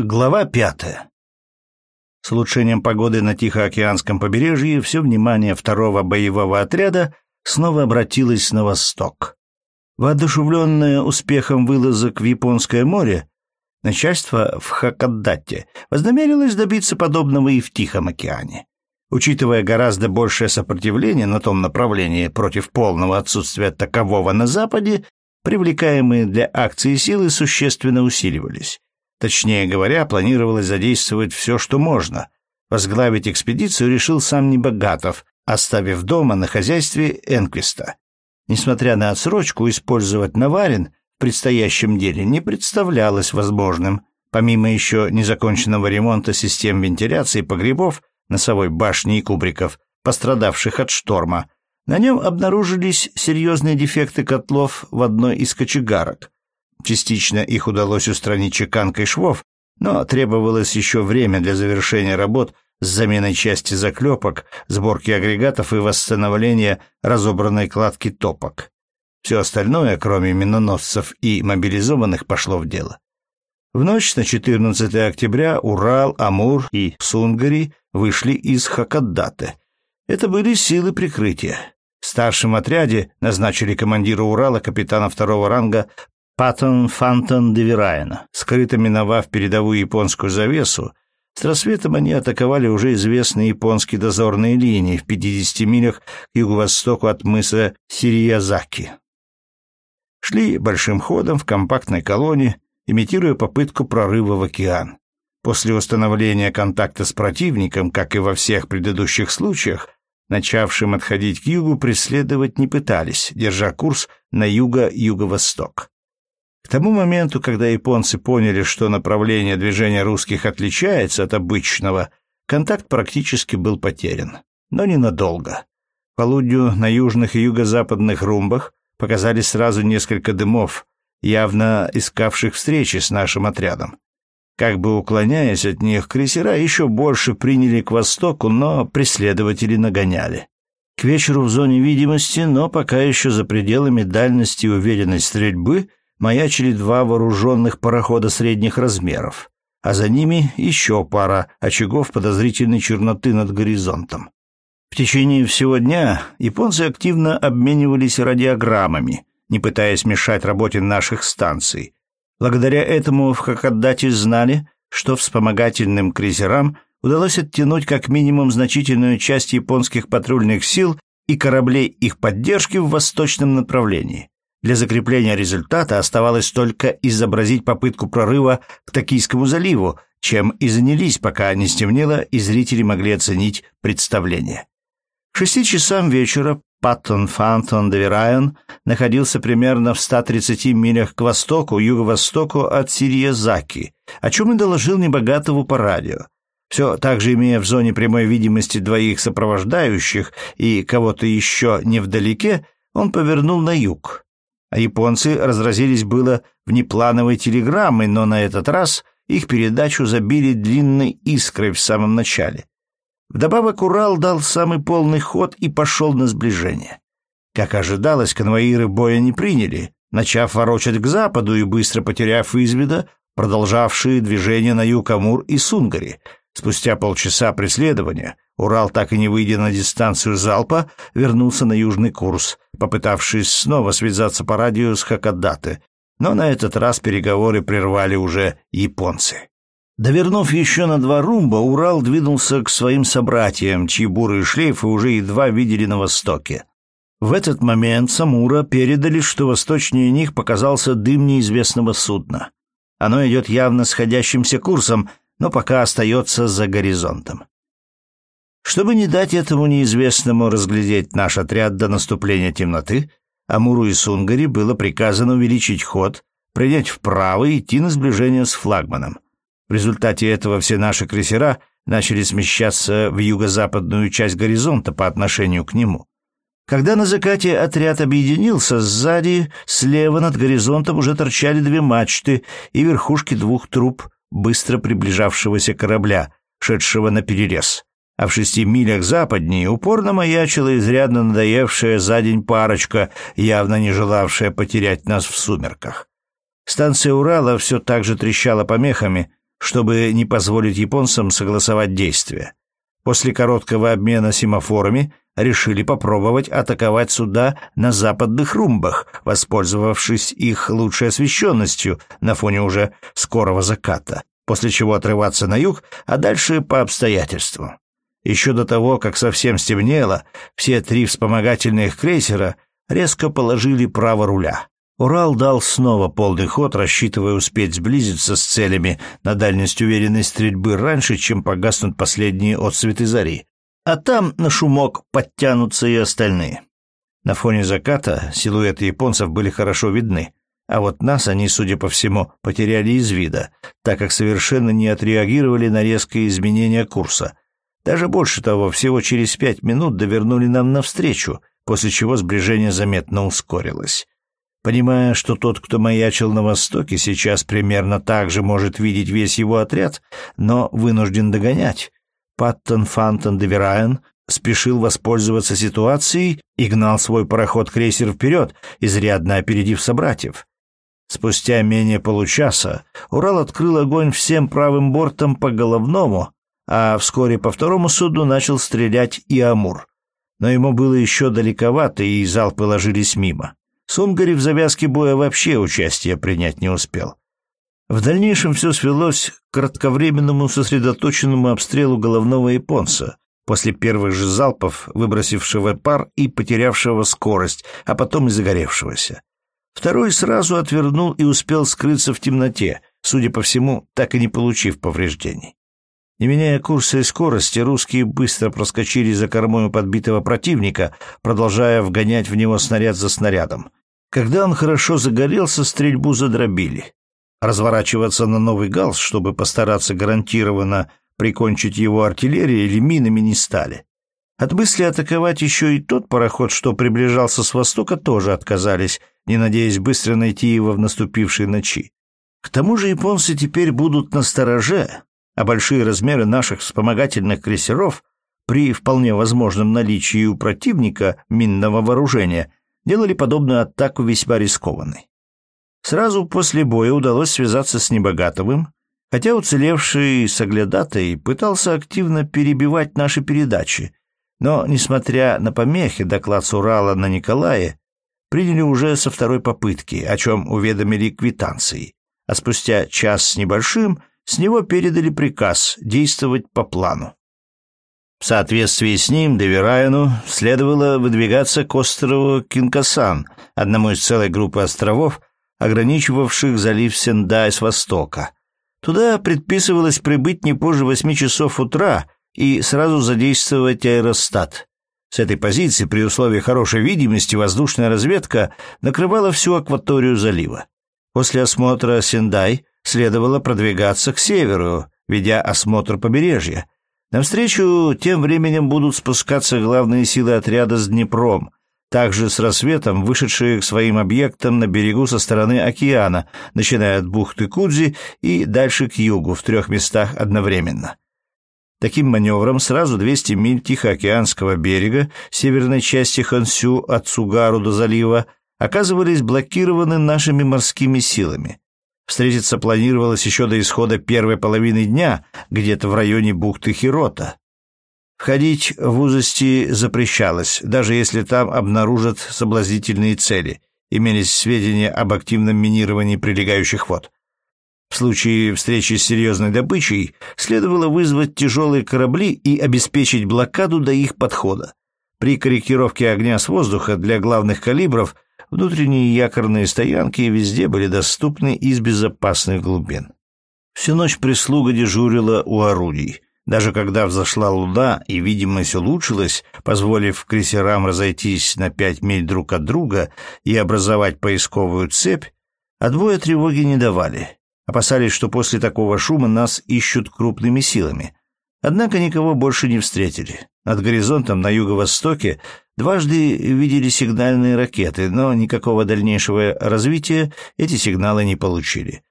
Глава пятая. С улучшением погоды на Тихоокеанском побережье все внимание второго боевого отряда снова обратилось на восток. Воодушевленное успехом вылазок в Японское море, начальство в Хакодате вознамерилось добиться подобного и в Тихом океане. Учитывая гораздо большее сопротивление на том направлении против полного отсутствия такового на Западе, привлекаемые для акции силы существенно усиливались. Точнее говоря, планировалось задействовать все, что можно. Возглавить экспедицию решил сам Небогатов, оставив дома на хозяйстве Энквиста. Несмотря на отсрочку, использовать Наварин в предстоящем деле не представлялось возможным. Помимо еще незаконченного ремонта систем вентиляции погребов, носовой башни и кубриков, пострадавших от шторма, на нем обнаружились серьезные дефекты котлов в одной из кочегарок. Частично их удалось устранить чеканкой швов, но требовалось еще время для завершения работ с заменой части заклепок, сборки агрегатов и восстановления разобранной кладки топок. Все остальное, кроме миноносцев и мобилизованных, пошло в дело. В ночь на 14 октября Урал, Амур и Сунгари вышли из Хакаддаты. Это были силы прикрытия. В старшем отряде назначили командира Урала капитана второго ранга Паттон Фантон Девираена. Скрыто миновав передовую японскую завесу, с рассветом они атаковали уже известные японские дозорные линии в 50 милях к юго-востоку от мыса Сириязаки. Шли большим ходом в компактной колонне, имитируя попытку прорыва в океан. После установления контакта с противником, как и во всех предыдущих случаях, начавшим отходить к югу, преследовать не пытались, держа курс на юго-юго-восток. К тому моменту, когда японцы поняли, что направление движения русских отличается от обычного, контакт практически был потерян. Но ненадолго. К полудню на южных и юго-западных румбах показались сразу несколько дымов, явно искавших встречи с нашим отрядом. Как бы уклоняясь от них, крейсера еще больше приняли к востоку, но преследователи нагоняли. К вечеру в зоне видимости, но пока еще за пределами дальности и уверенной стрельбы, маячили два вооруженных парохода средних размеров, а за ними еще пара очагов подозрительной черноты над горизонтом. В течение всего дня японцы активно обменивались радиограммами, не пытаясь мешать работе наших станций. Благодаря этому в Хакодате знали, что вспомогательным крейсерам удалось оттянуть как минимум значительную часть японских патрульных сил и кораблей их поддержки в восточном направлении. Для закрепления результата оставалось только изобразить попытку прорыва к Токийскому заливу, чем и занялись, пока не стемнело, и зрители могли оценить представление. К шести часам вечера Паттон Фантон Деверайон находился примерно в 130 милях к востоку, юго-востоку от Сириязаки, о чем и доложил Небогатову по радио. Все так же имея в зоне прямой видимости двоих сопровождающих и кого-то еще невдалеке, он повернул на юг. А японцы разразились было внеплановой телеграммой, но на этот раз их передачу забили длинной искрой в самом начале. Вдобавок Урал дал самый полный ход и пошел на сближение. Как ожидалось, конвоиры боя не приняли, начав ворочать к западу и быстро потеряв из вида продолжавшие движение на юг Амур и Сунгари. Спустя полчаса преследования Урал, так и не выйдя на дистанцию залпа, вернулся на южный курс, попытавшись снова связаться по радио с Хакадате, но на этот раз переговоры прервали уже японцы. Довернув еще на два румба, Урал двинулся к своим собратьям, чьи бурые шлейфы уже едва видели на востоке. В этот момент Самура передали, что восточнее них показался дым неизвестного судна. Оно идет явно сходящимся курсом, но пока остается за горизонтом. Чтобы не дать этому неизвестному разглядеть наш отряд до наступления темноты, Амуру и Сунгари было приказано увеличить ход, принять вправо и идти на сближение с флагманом. В результате этого все наши крейсера начали смещаться в юго-западную часть горизонта по отношению к нему. Когда на закате отряд объединился, сзади, слева над горизонтом уже торчали две мачты и верхушки двух труб быстро приближавшегося корабля, шедшего на перерез а в шести милях западнее упорно маячила изрядно надоевшая за день парочка, явно не желавшая потерять нас в сумерках. Станция Урала все так же трещала помехами, чтобы не позволить японцам согласовать действия. После короткого обмена семафорами решили попробовать атаковать суда на западных румбах, воспользовавшись их лучшей освещенностью на фоне уже скорого заката, после чего отрываться на юг, а дальше по обстоятельствам. Еще до того, как совсем стемнело, все три вспомогательных крейсера резко положили право руля. Урал дал снова полный ход, рассчитывая успеть сблизиться с целями на дальность уверенной стрельбы раньше, чем погаснут последние отсветы зари. А там на шумок подтянутся и остальные. На фоне заката силуэты японцев были хорошо видны, а вот нас они, судя по всему, потеряли из вида, так как совершенно не отреагировали на резкие изменения курса. Даже больше того, всего через пять минут довернули нам навстречу, после чего сближение заметно ускорилось. Понимая, что тот, кто маячил на востоке, сейчас примерно так же может видеть весь его отряд, но вынужден догонять, Паттон Фантон де Верайен спешил воспользоваться ситуацией и гнал свой пароход-крейсер вперед, изрядно опередив собратьев. Спустя менее получаса Урал открыл огонь всем правым бортом по головному, а вскоре по второму суду начал стрелять и Амур. Но ему было еще далековато, и залпы ложились мимо. Сунгари в завязке боя вообще участия принять не успел. В дальнейшем все свелось к кратковременному сосредоточенному обстрелу головного японца, после первых же залпов, выбросившего пар и потерявшего скорость, а потом и загоревшегося. Второй сразу отвернул и успел скрыться в темноте, судя по всему, так и не получив повреждений. Не меняя курса и скорости, русские быстро проскочили за кормой подбитого противника, продолжая вгонять в него снаряд за снарядом. Когда он хорошо загорелся, стрельбу задробили. Разворачиваться на новый галс, чтобы постараться гарантированно прикончить его артиллерией или минами не стали. От мысли атаковать еще и тот пароход, что приближался с востока, тоже отказались, не надеясь быстро найти его в наступившей ночи. К тому же японцы теперь будут на стороже, а большие размеры наших вспомогательных крейсеров при вполне возможном наличии у противника минного вооружения делали подобную атаку весьма рискованной. Сразу после боя удалось связаться с Небогатовым, хотя уцелевший соглядатай пытался активно перебивать наши передачи, но, несмотря на помехи, доклад с Урала на Николае приняли уже со второй попытки, о чем уведомили квитанции, а спустя час с небольшим с него передали приказ действовать по плану. В соответствии с ним Деверайну следовало выдвигаться к острову Кинкасан, одному из целой группы островов, ограничивавших залив Сендай с востока. Туда предписывалось прибыть не позже восьми часов утра и сразу задействовать аэростат. С этой позиции, при условии хорошей видимости, воздушная разведка накрывала всю акваторию залива. После осмотра Сендай следовало продвигаться к северу, ведя осмотр побережья, Навстречу тем временем будут спускаться главные силы отряда с Днепром, также с рассветом вышедшие к своим объектам на берегу со стороны океана, начиная от бухты Кудзи и дальше к югу, в трех местах одновременно. Таким маневром сразу 200 миль Тихоокеанского берега, северной части Хансю от Сугару до залива, оказывались блокированы нашими морскими силами. Встретиться планировалось еще до исхода первой половины дня, где-то в районе бухты Хирота. Входить в узости запрещалось, даже если там обнаружат соблазнительные цели, имелись сведения об активном минировании прилегающих вод. В случае встречи с серьезной добычей следовало вызвать тяжелые корабли и обеспечить блокаду до их подхода. При корректировке огня с воздуха для главных калибров – Внутренние якорные стоянки везде были доступны из безопасных глубин. Всю ночь прислуга дежурила у орудий. Даже когда взошла луна и видимость улучшилась, позволив крейсерам разойтись на пять миль друг от друга и образовать поисковую цепь, отбоя тревоги не давали. Опасались, что после такого шума нас ищут крупными силами. Однако никого больше не встретили. Над горизонтом на юго-востоке Дважды видели сигнальные ракеты, но никакого дальнейшего развития эти сигналы не получили.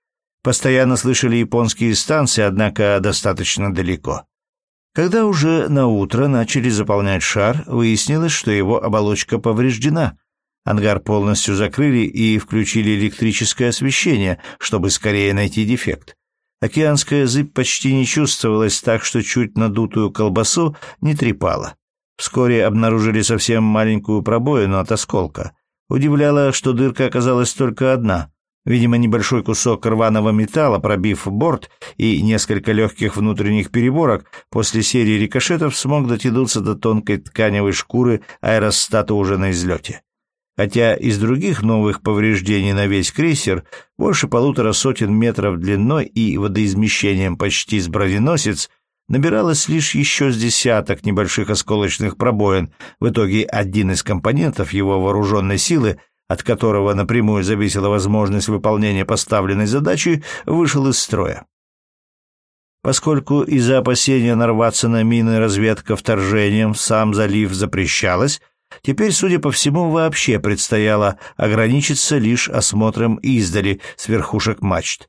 Постоянно слышали японские станции, однако достаточно далеко. Когда уже на утро начали заполнять шар, выяснилось, что его оболочка повреждена. Ангар полностью закрыли и включили электрическое освещение, чтобы скорее найти дефект. Океанская зыбь почти не чувствовалась, так что чуть надутую колбасу не трепала. Вскоре обнаружили совсем маленькую пробоину от осколка. Удивляло, что дырка оказалась только одна. Видимо, небольшой кусок рваного металла, пробив борт и несколько легких внутренних переборок, после серии рикошетов смог дотянуться до тонкой тканевой шкуры аэростата уже на излете хотя из других новых повреждений на весь крейсер больше полутора сотен метров длиной и водоизмещением почти с броненосец набиралось лишь еще с десяток небольших осколочных пробоин. В итоге один из компонентов его вооруженной силы, от которого напрямую зависела возможность выполнения поставленной задачи, вышел из строя. Поскольку из-за опасения нарваться на мины разведка вторжением сам залив запрещалась, Теперь, судя по всему, вообще предстояло ограничиться лишь осмотром издали с верхушек мачт.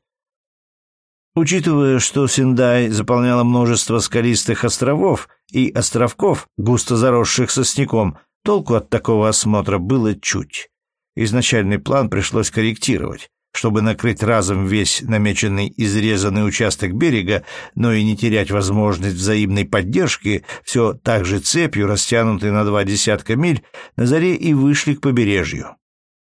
Учитывая, что Синдай заполняла множество скалистых островов и островков, густо заросших сосняком, толку от такого осмотра было чуть. Изначальный план пришлось корректировать чтобы накрыть разом весь намеченный изрезанный участок берега, но и не терять возможность взаимной поддержки, все так же цепью, растянутой на два десятка миль, на заре и вышли к побережью.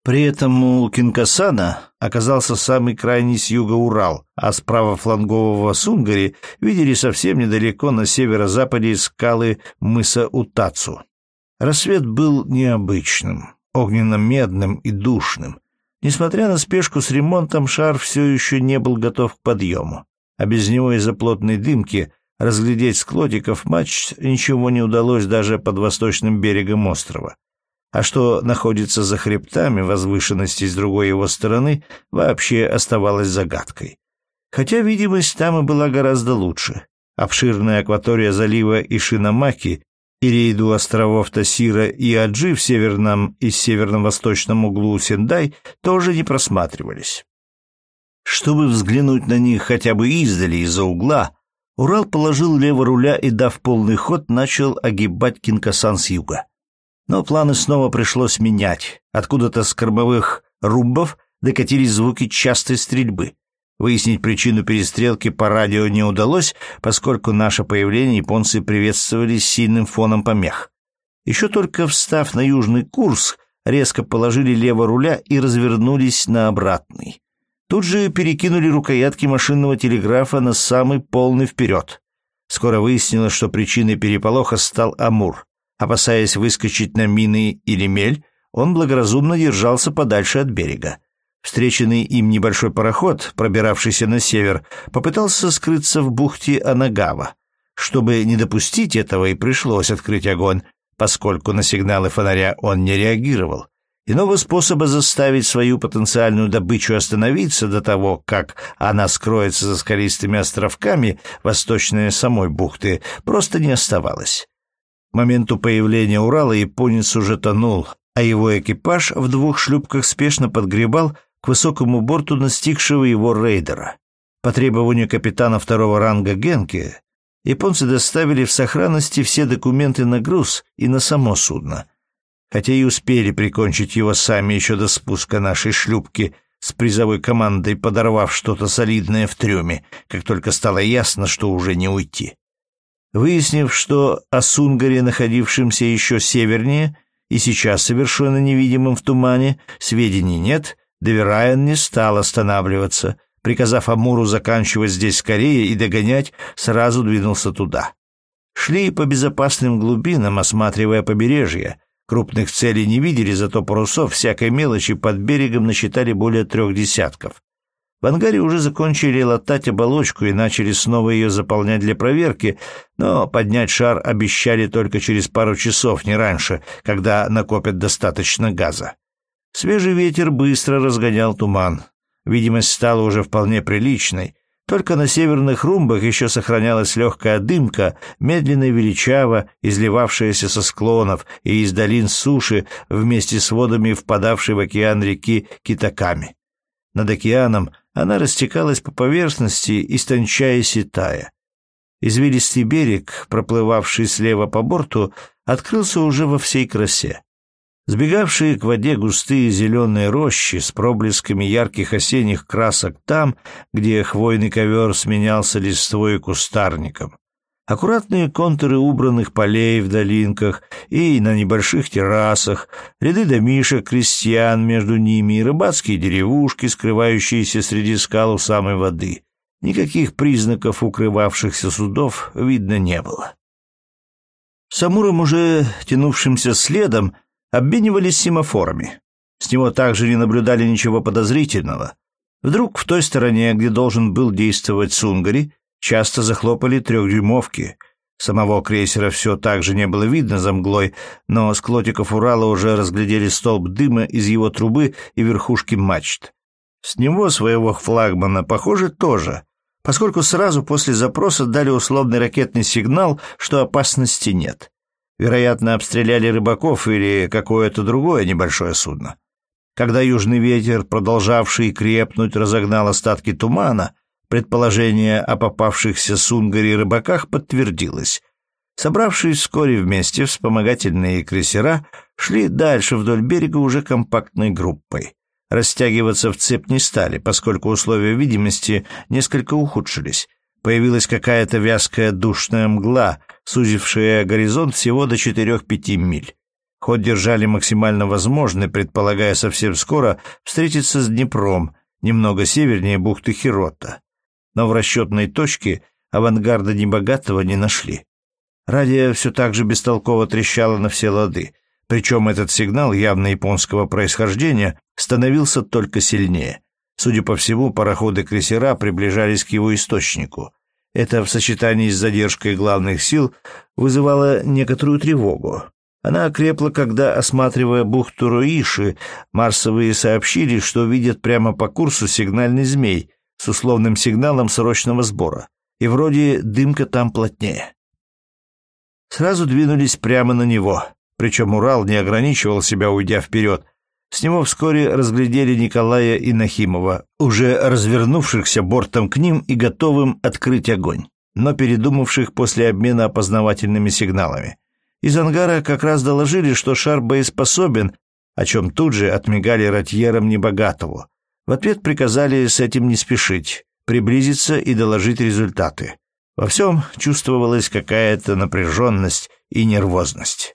При этом у Кинкасана оказался самый крайний с юга Урал, а с правофлангового Сунгари видели совсем недалеко на северо-западе скалы мыса Утацу. Рассвет был необычным, огненно-медным и душным. Несмотря на спешку с ремонтом, шар все еще не был готов к подъему, а без него из-за плотной дымки разглядеть склотиков матч ничего не удалось даже под восточным берегом острова. А что находится за хребтами возвышенности с другой его стороны, вообще оставалось загадкой. Хотя видимость там и была гораздо лучше. Обширная акватория залива Ишинамаки и рейду островов Тасира и Аджи в северном и северно-восточном углу Сендай тоже не просматривались. Чтобы взглянуть на них хотя бы издали из-за угла, Урал положил лево руля и, дав полный ход, начал огибать Кинкасан с юга. Но планы снова пришлось менять. Откуда-то с кормовых румбов докатились звуки частой стрельбы. Выяснить причину перестрелки по радио не удалось, поскольку наше появление японцы приветствовали сильным фоном помех. Еще только встав на южный курс, резко положили лево руля и развернулись на обратный. Тут же перекинули рукоятки машинного телеграфа на самый полный вперед. Скоро выяснилось, что причиной переполоха стал Амур. Опасаясь выскочить на мины или мель, он благоразумно держался подальше от берега. Встреченный им небольшой пароход, пробиравшийся на север, попытался скрыться в бухте Анагава. Чтобы не допустить этого, и пришлось открыть огонь, поскольку на сигналы фонаря он не реагировал. Иного способа заставить свою потенциальную добычу остановиться до того, как она скроется за скалистыми островками восточной самой бухты, просто не оставалось. Моменту появления Урала японец уже тонул, а его экипаж в двух шлюпках спешно подгребал к высокому борту настигшего его рейдера. По требованию капитана второго ранга Генке японцы доставили в сохранности все документы на груз и на само судно, хотя и успели прикончить его сами еще до спуска нашей шлюпки с призовой командой, подорвав что-то солидное в трюме, как только стало ясно, что уже не уйти. Выяснив, что о Сунгаре, находившемся еще севернее и сейчас совершенно невидимым в тумане, сведений нет — Деверайан не стал останавливаться. Приказав Амуру заканчивать здесь скорее и догонять, сразу двинулся туда. Шли по безопасным глубинам, осматривая побережье. Крупных целей не видели, зато парусов всякой мелочи под берегом насчитали более трех десятков. В ангаре уже закончили латать оболочку и начали снова ее заполнять для проверки, но поднять шар обещали только через пару часов, не раньше, когда накопят достаточно газа. Свежий ветер быстро разгонял туман. Видимость стала уже вполне приличной. Только на северных румбах еще сохранялась легкая дымка, медленно и величаво изливавшаяся со склонов и из долин суши вместе с водами впадавшей в океан реки Китаками. Над океаном она растекалась по поверхности, истончаясь и тая. Извилистый берег, проплывавший слева по борту, открылся уже во всей красе. Сбегавшие к воде густые зеленые рощи с проблесками ярких осенних красок там, где хвойный ковер сменялся листвой и кустарником. Аккуратные контуры убранных полей в долинках и на небольших террасах, ряды домишек крестьян между ними и рыбацкие деревушки, скрывающиеся среди скал у самой воды. Никаких признаков укрывавшихся судов видно не было. Самуром, уже тянувшимся следом, обменивались семафорами. С него также не наблюдали ничего подозрительного. Вдруг в той стороне, где должен был действовать Сунгари, часто захлопали трехдюймовки. Самого крейсера все так же не было видно за мглой, но с клотиков Урала уже разглядели столб дыма из его трубы и верхушки мачт. С него своего флагмана, похоже, тоже, поскольку сразу после запроса дали условный ракетный сигнал, что опасности нет. Вероятно, обстреляли рыбаков или какое-то другое небольшое судно. Когда южный ветер, продолжавший крепнуть, разогнал остатки тумана, предположение о попавшихся сунгари рыбаках подтвердилось. Собравшись вскоре вместе, вспомогательные крейсера шли дальше вдоль берега уже компактной группой. Растягиваться в цепь не стали, поскольку условия видимости несколько ухудшились. Появилась какая-то вязкая душная мгла, сузившая горизонт всего до 4-5 миль. Ход держали максимально возможный, предполагая совсем скоро встретиться с Днепром, немного севернее бухты Хирота. Но в расчетной точке авангарда небогатого не нашли. Радио все так же бестолково трещало на все лады, причем этот сигнал явно японского происхождения становился только сильнее. Судя по всему, пароходы-крейсера приближались к его источнику. Это в сочетании с задержкой главных сил вызывало некоторую тревогу. Она окрепла, когда, осматривая бухту Руиши, марсовые сообщили, что видят прямо по курсу сигнальный змей с условным сигналом срочного сбора. И вроде дымка там плотнее. Сразу двинулись прямо на него. Причем Урал не ограничивал себя, уйдя вперед, с него вскоре разглядели Николая и Нахимова, уже развернувшихся бортом к ним и готовым открыть огонь, но передумавших после обмена опознавательными сигналами. Из ангара как раз доложили, что шар боеспособен, о чем тут же отмигали ротьером Небогатову. В ответ приказали с этим не спешить, приблизиться и доложить результаты. Во всем чувствовалась какая-то напряженность и нервозность.